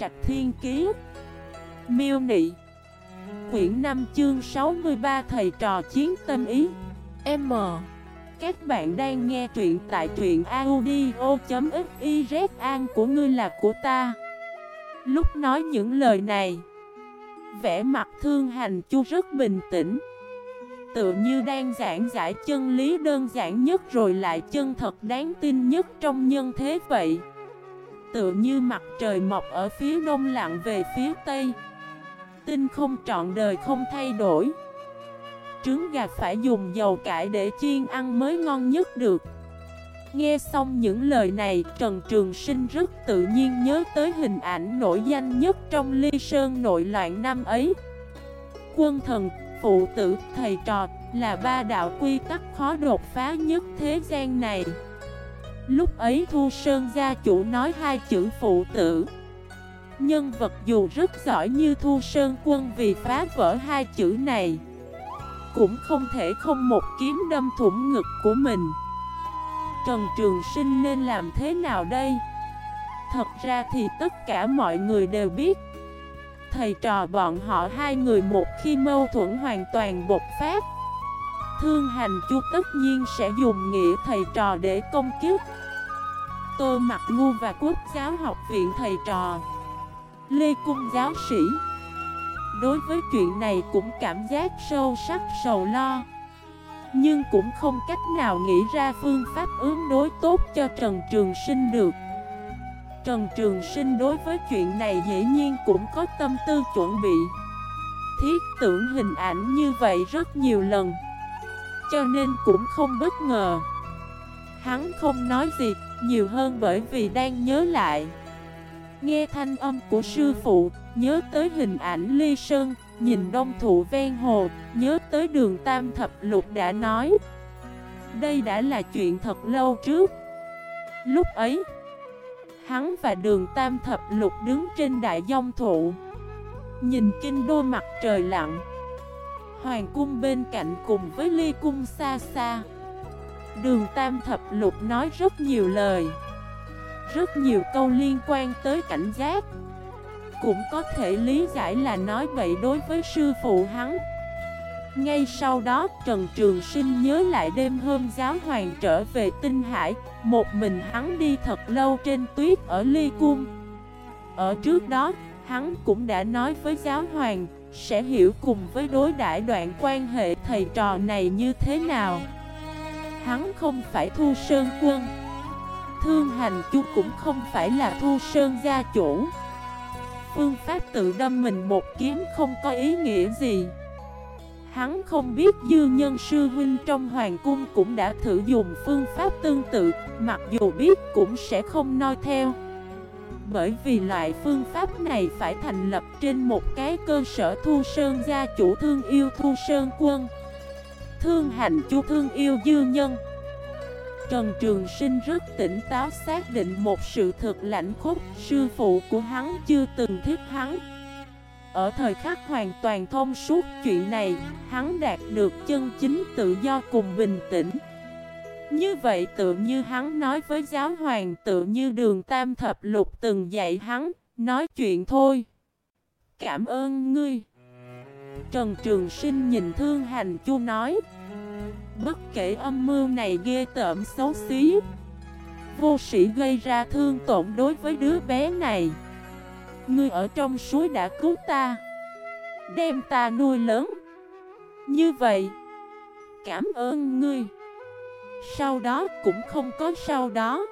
Trạch Thiên Kiế Miêu Nị. Quyển 5 chương 63 Thầy trò chiến tâm ý. M. Các bạn đang nghe truyện tại truyện audio.xyz An của ngươi là của ta. Lúc nói những lời này, Vẻ mặt thương hành chu rất bình tĩnh. Tựa như đang giảng giải chân lý đơn giản nhất rồi lại chân thật đáng tin nhất trong nhân thế vậy. Tựa như mặt trời mọc ở phía đông lặng về phía tây Tinh không trọn đời không thay đổi Trứng gà phải dùng dầu cải để chiên ăn mới ngon nhất được Nghe xong những lời này, Trần Trường Sinh rất tự nhiên nhớ tới hình ảnh nổi danh nhất trong ly sơn nội loạn năm ấy. Quân thần, phụ tử, thầy trò là ba đạo quy tắc khó đột phá nhất thế gian này. Lúc ấy Thu Sơn gia chủ nói hai chữ phụ tử. Nhân vật dù rất giỏi như Thu Sơn quân vì phá vỡ hai chữ này, Cũng không thể không một kiếm đâm thủng ngực của mình Trần Trường Sinh nên làm thế nào đây? Thật ra thì tất cả mọi người đều biết, Thầy trò bọn họ hai người một khi mâu thuẫn hoàn toàn bột phát Thương hành chu tất nhiên sẽ dùng nghĩa thầy trò để công kiếp. Tô Mặt Ngu và Quốc giáo học viện thầy trò. Lê Cung giáo sĩ. Đối với chuyện này cũng cảm giác sâu sắc, sầu lo. Nhưng cũng không cách nào nghĩ ra phương pháp ứng đối tốt cho Trần Trường Sinh được. Trần Trường Sinh đối với chuyện này dĩ nhiên cũng có tâm tư chuẩn bị. Thiết tưởng hình ảnh như vậy rất nhiều lần. Cho nên cũng không bất ngờ Hắn không nói gì nhiều hơn bởi vì đang nhớ lại Nghe thanh âm của sư phụ, nhớ tới hình ảnh ly sơn, nhìn đông thụ ven hồ, nhớ tới đường tam thập lục đã nói. Đây đã là chuyện thật lâu trước. Lúc ấy, hắn và đường tam thập lục đứng trên đại dông thụ. Nhìn kinh đô mặt trời lặng. Hoàng cung bên cạnh cùng với ly cung xa xa. Đường tam thập lục nói rất nhiều lời. Rất nhiều câu liên quan tới cảnh giác Cũng có thể lý giải là nói vậy đối với sư phụ hắn Ngay sau đó, Trần Trường Sinh nhớ lại đêm hôm giáo hoàng trở về Tinh Hải, Một mình hắn đi thật lâu trên tuyết ở Ly Cung Ở trước đó, hắn cũng đã nói với giáo hoàng sẽ hiểu cùng với đối đãi đoạn quan hệ thầy trò này như thế nào. Hắn không phải thu sơn quân. Thương hành chu cũng không phải là thu sơn gia chủ. Phương pháp tự đâm mình một kiếm không có ý nghĩa gì. Hắn không biết dư nhân sư huynh trong hoàng cung cũng đã thử dùng phương pháp tương tự, Mặc dù biết cũng sẽ không noi theo. Bởi vì loại phương pháp này phải thành lập trên một cái cơ sở thu sơn gia chủ thương yêu thu sơn quân. Thương hành chu thương yêu dư nhân. Trần Trường Sinh rất tỉnh táo xác định một sự thực lãnh khúc, Sư phụ của hắn chưa từng thiết hắn. Ở thời khắc hoàn toàn thông suốt chuyện này, Hắn đạt được chân chính tự do cùng bình tĩnh. Như vậy tự như hắn nói với giáo hoàng, Tự như đường tam thập lục từng dạy hắn, Nói chuyện thôi. Cảm ơn ngươi. Trần Trường Sinh nhìn Thương Hành Chu nói, Bất kể âm mưu này ghê tởm xấu xí, Vô sĩ gây ra thương tổn đối với đứa bé này. Ngươi ở trong suối đã cứu ta, Đem ta nuôi lớn. Như vậy, Cảm ơn ngươi. Sau đó cũng không có sau đó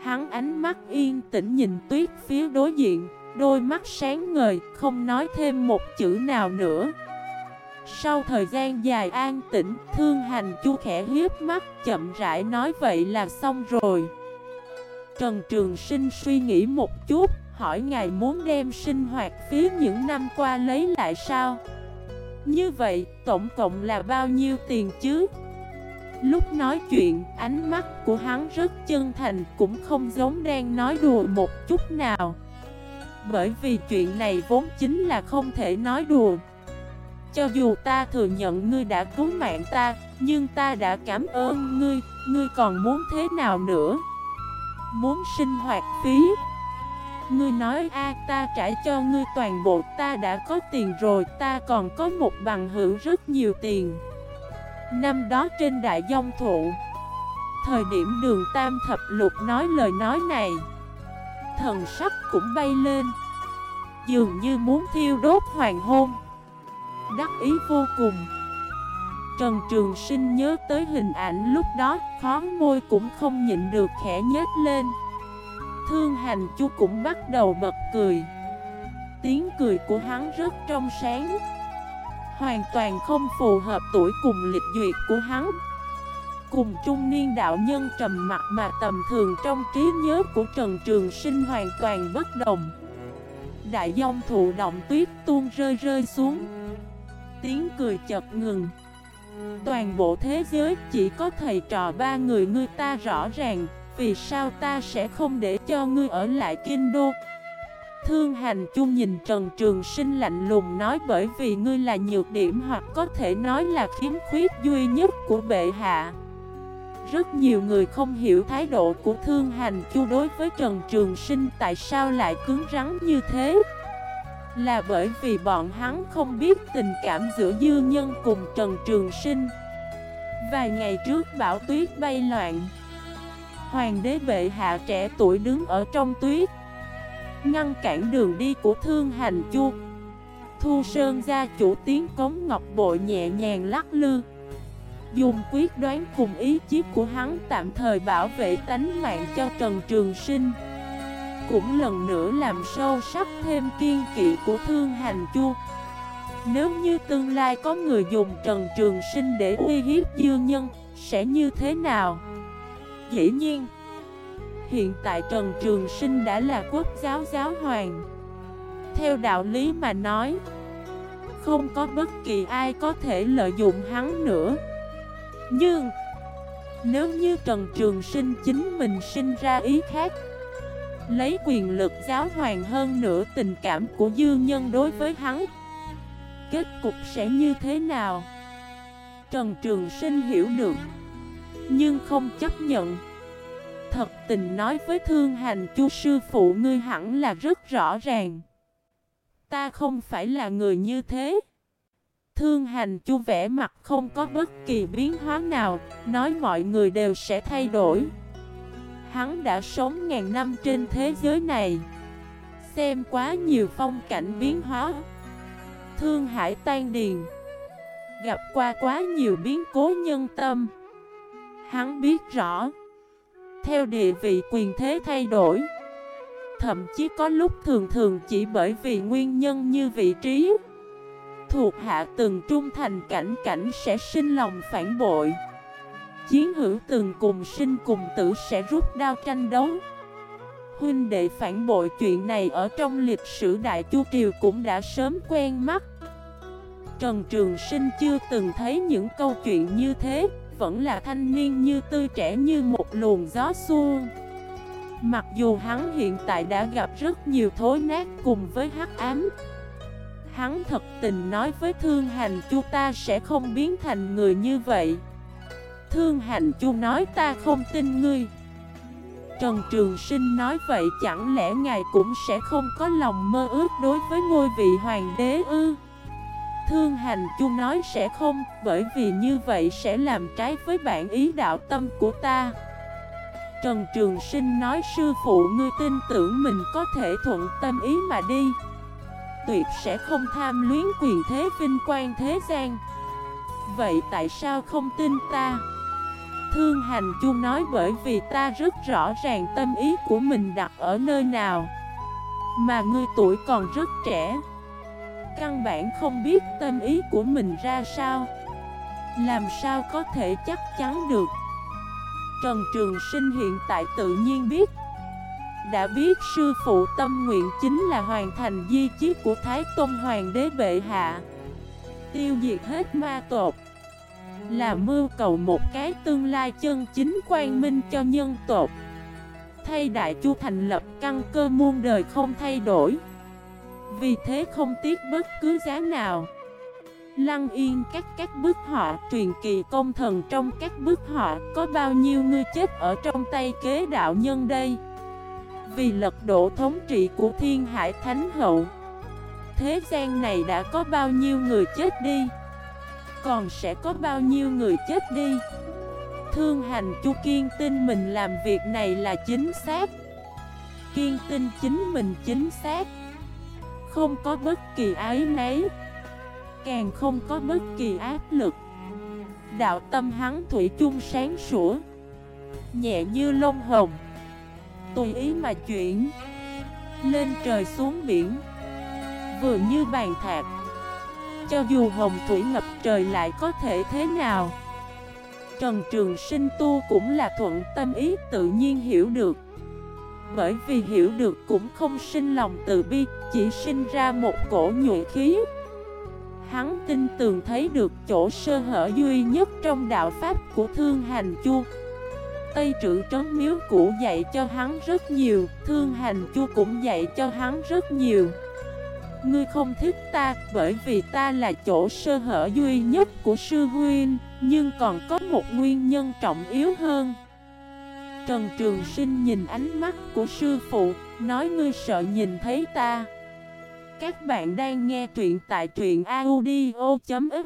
Hắn ánh mắt yên tĩnh nhìn tuyết phía đối diện Đôi mắt sáng ngời Không nói thêm một chữ nào nữa sau thời gian dài an tĩnh, thương hành chu khẽ hiếp mắt, chậm rãi nói vậy là xong rồi. Trần Trường Sinh suy nghĩ một chút, hỏi ngài muốn đem sinh hoạt phía những năm qua lấy lại sao? Như vậy, tổng cộng là bao nhiêu tiền chứ? Lúc nói chuyện, ánh mắt của hắn rất chân thành, cũng không giống đang nói đùa một chút nào. Bởi vì chuyện này vốn chính là không thể nói đùa. Cho dù ta thừa nhận ngươi đã cứu mạng ta Nhưng ta đã cảm ơn ngươi Ngươi còn muốn thế nào nữa Muốn sinh hoạt phí Ngươi nói a ta trả cho ngươi toàn bộ ta đã có tiền rồi Ta còn có một bằng hữu rất nhiều tiền Năm đó trên đại dông thụ, Thời điểm đường tam thập lục nói lời nói này, Thần sắc cũng bay lên, Dường như muốn thiêu đốt hoàng hôn. Đắc ý vô cùng. Trần Trường Sinh nhớ tới hình ảnh lúc đó Khó môi cũng không nhịn được khẽ nhếch lên. Thương hành chu cũng bắt đầu bật cười. Tiếng cười của hắn rất trong sáng. Hoàn toàn không phù hợp tuổi cùng lịch duyệt của hắn. Cùng trung niên đạo nhân trầm mặt mà tầm thường trong trí nhớ của Trần Trường Sinh hoàn toàn bất đồng. Đại dông thụ động tuyết tuôn rơi rơi xuống. Tiếng cười chật ngừng. Toàn bộ thế giới chỉ có thầy trò ba người ngươi ta rõ ràng, Vì sao ta sẽ không để cho ngươi ở lại kinh đô? Thương hành chung nhìn Trần Trường Sinh lạnh lùng nói bởi vì ngươi là nhược điểm hoặc có thể nói là khiếm khuyết duy nhất của bệ hạ. Rất nhiều người không hiểu thái độ của Thương Hành Chu đối với Trần Trường Sinh tại sao lại cứng rắn như thế. Là bởi vì bọn hắn không biết tình cảm giữa dư nhân cùng Trần Trường Sinh. Vài ngày trước bão tuyết bay loạn. Hoàng đế bệ hạ trẻ tuổi đứng ở trong tuyết. Ngăn cản đường đi của thương hành chu. Thu Sơn gia chủ tiếng cống ngọc bội nhẹ nhàng lắc lư. Dùng quyết đoán cùng ý chí của hắn tạm thời bảo vệ tánh mạng cho Trần Trường Sinh. Cũng lần nữa làm sâu sắc thêm kiên kỵ của thương hành chu. Nếu như tương lai có người dùng Trần Trường Sinh để uy hiếp dương nhân, Sẽ như thế nào? Dĩ nhiên Hiện tại Trần Trường Sinh đã là quốc giáo giáo hoàng. Theo đạo lý mà nói, Không có bất kỳ ai có thể lợi dụng hắn nữa. Nhưng, Nếu như Trần Trường Sinh chính mình sinh ra ý khác, Lấy quyền lực giáo hoàng hơn nữa tình cảm của dư nhân đối với hắn, Kết cục sẽ như thế nào? Trần Trường Sinh hiểu được, Nhưng không chấp nhận. Thật tình nói với thương hành chu sư phụ ngươi hẳn là rất rõ ràng. Ta không phải là người như thế. Thương hành chu vẽ mặt không có bất kỳ biến hóa nào, Nói mọi người đều sẽ thay đổi. Hắn đã sống ngàn năm trên thế giới này. Xem quá nhiều phong cảnh biến hóa. Thương hải tan điền. Gặp qua quá nhiều biến cố nhân tâm. Hắn biết rõ theo địa vị quyền thế thay đổi, Thậm chí có lúc thường thường chỉ bởi vì nguyên nhân như vị trí Thuộc hạ từng trung thành cảnh cảnh sẽ sinh lòng phản bội. Chiến hữu từng cùng sinh cùng tử sẽ rút đao tranh đấu. Huynh đệ phản bội chuyện này ở trong lịch sử Đại Chu Triều cũng đã sớm quen mắt. Trần Trường Sinh chưa từng thấy những câu chuyện như thế vẫn là thanh niên như tươi trẻ như một luồng gió xuông Mặc dù hắn hiện tại đã gặp rất nhiều thối nát cùng với hắc ám, Hắn thật tình nói với Thương Hành Chu, ta sẽ không biến thành người như vậy. Thương Hành Chu nói, ta không tin ngươi. Trần Trường Sinh nói, vậy chẳng lẽ ngài cũng sẽ không có lòng mơ ước đối với ngôi vị hoàng đế ư? Thương hành chu nói sẽ không, bởi vì như vậy sẽ làm trái với bản ý đạo tâm của ta. Trần Trường Sinh nói sư phụ ngươi tin tưởng mình có thể thuận tâm ý mà đi. Tuyệt sẽ không tham luyến quyền thế vinh quang thế gian. Vậy tại sao không tin ta? Thương hành chu nói bởi vì ta rất rõ ràng tâm ý của mình đặt ở nơi nào. Mà ngươi tuổi còn rất trẻ. Căn bản không biết tâm ý của mình ra sao. Làm sao có thể chắc chắn được? Trần Trường Sinh hiện tại tự nhiên biết. Đã biết sư phụ tâm nguyện chính là hoàn thành di chí của Thái Tôn Hoàng đế bệ hạ. Tiêu diệt hết ma tột Là mưu cầu một cái tương lai chân chính quang minh cho nhân tộc. Thay Đại Chu thành lập căn cơ muôn đời không thay đổi vì thế không tiếc bất cứ giá nào. Lăng yên các các bức họa truyền kỳ công thần trong các bức họa Có bao nhiêu người chết ở trong tay kế đạo nhân đây? Vì lật đổ thống trị của thiên hải thánh hậu, Thế gian này đã có bao nhiêu người chết đi? Còn sẽ có bao nhiêu người chết đi? Thương hành Chu Kiên tin mình làm việc này là chính xác. Kiên tin chính mình chính xác. Không có bất kỳ ái nấy Càng không có bất kỳ áp lực. Đạo tâm hắn thủy chung sáng sủa, Nhẹ như lông hồng, Tùy ý mà chuyển, Lên trời xuống biển, Vừa như bàn thạc. Cho dù hồng thủy ngập trời lại có thể thế nào, Trần Trường Sinh tu cũng là thuận tâm ý tự nhiên hiểu được. Bởi vì hiểu được cũng không sinh lòng từ bi, Chỉ sinh ra một cổ nhuệ khí. Hắn tin tường thấy được chỗ sơ hở duy nhất trong đạo pháp của Thương Hành Chu. Tây trữ trấn miếu cũ dạy cho hắn rất nhiều, Thương Hành Chu cũng dạy cho hắn rất nhiều. Ngươi không thích ta bởi vì ta là chỗ sơ hở duy nhất của sư huynh, Nhưng còn có một nguyên nhân trọng yếu hơn. Trần Trường Sinh nhìn ánh mắt của sư phụ, Nói ngươi sợ nhìn thấy ta. Các bạn đang nghe truyện tại truyện audio.fif